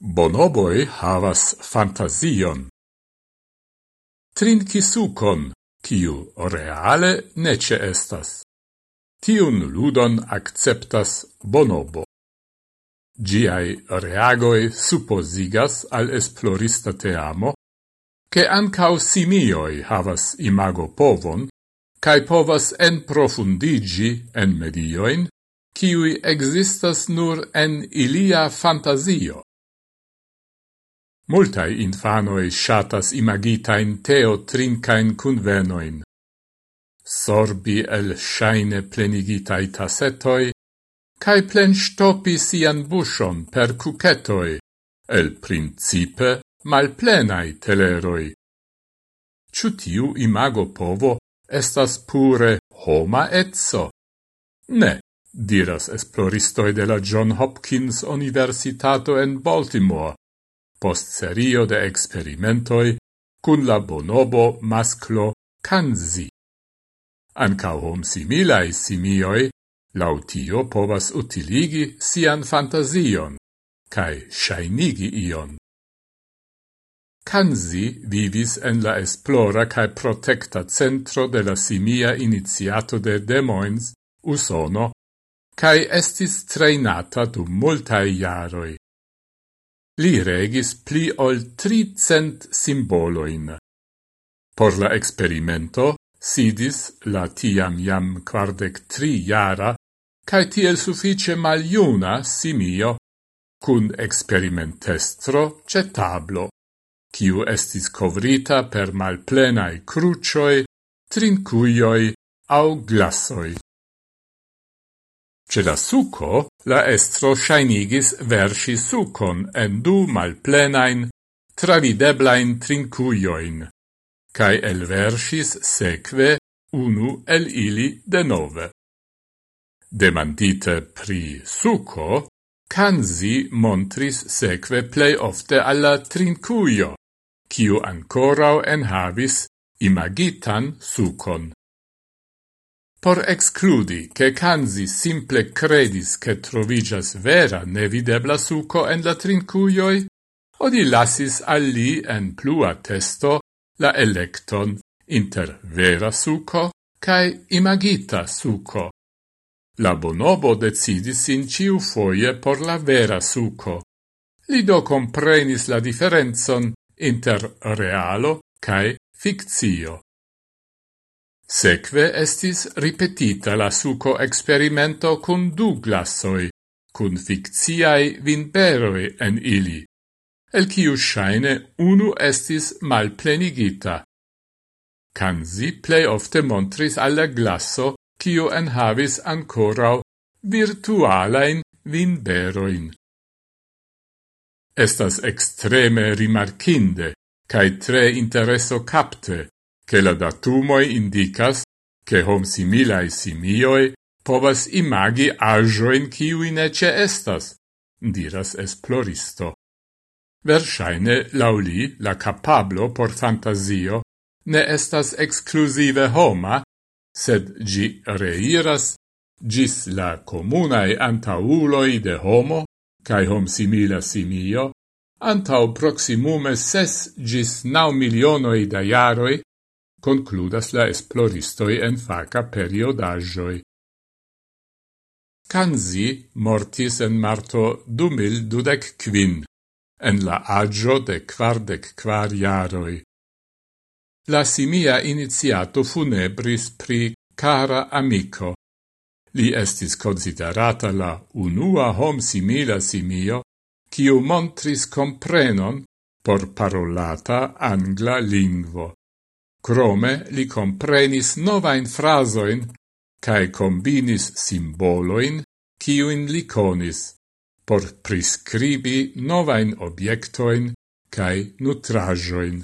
Bonoboi havas fantasion. Trinki sukon, kiu reale nece estas. Tiun ludon acceptas bonobo. Giai reagoi supposigas al esplorista teamo, che ancau simioi havas imago povon, cae povas en profundigi en medioin, kiui existas nur en ilia fantasio. Multae infanoi shatas imagitain teo trincain cunvenoin. Sorbi el shaine plenigitai tasetoi, cae plen stopi sian bushon per cucetoi, el principe malplenai teleroi. Ciutiu imago povo estas pure homa etso? Ne, diras esploristoi de la John Hopkins Universitato en Baltimore, post serio de experimentoi cun la bonobo masclo canzi. Ancao hom similae simioi lautio povas utiligi sian fantasion, cae shainigi ion. Kanzi vivis en la esplora cae protecta centro de la simia iniziato de Des Moines, Usono, cae estis trainata dum multae jaroi. Li regis pli ol tricent simboloin. Por la experimento sidis la tiam jam quardec tri jara cae tiel suffice maliuna simio cun experimentestro ce tablo, ciu estis covrita per malplenae crucioi, trincuioi au glassoi. Ce la suco, la estro shainigis versi sucon en du malplenain, travideblain trincuioin, cae elversis seque unu el ili de nove. Demandite pri suco, Kanzi montris seque plei ofte alla trincuio, kiu ancorau enhavis imagitan sucon. Por excludi che Kanzi simple credis che trovigas vera nevidebla suco en la trincuioi, odi lasis alli en plua testo la electon inter vera suco cae imagita suco. La bonobo decidis in ciu foie por la vera suco. Li do comprenis la differenzon inter realo cae fictio. Seque estis ripetita la suco experimento cun du glassoi, cun ficciai vinberoi en ili, el kiu shaine unu estis malplenigita. Kanzi plei ofte montris alla glasso ciu en havis ancorau virtualain vinberoin. Estas extreme rimarkinde, cae tre intereso capte, che la datumoi indicas che hom similae simioi povas imagi agioin kiui nece estas, diras esploristo. Versaine, lauli, la capablo por fantasio ne estas exclusive homa, sed gi reiras gis la comunae antauloi de homo, cae hom simila simio, antau proximume ses gis nau milionoi da jaroi, concludas la esploristoi en faca periodagioi. Kanzi mortis en marto du mil dudec quin, en la agio de quardec quar jaroi. La simia iniziato funebris pri cara amico. Li estis considerata la unua hom simila simio, quiu montris comprenon por parolata angla lingvo. Crome li comprenis novain frasoin cae combinis simboloin ciuin li conis por prescribi novain obiectoin cae nutrajoin.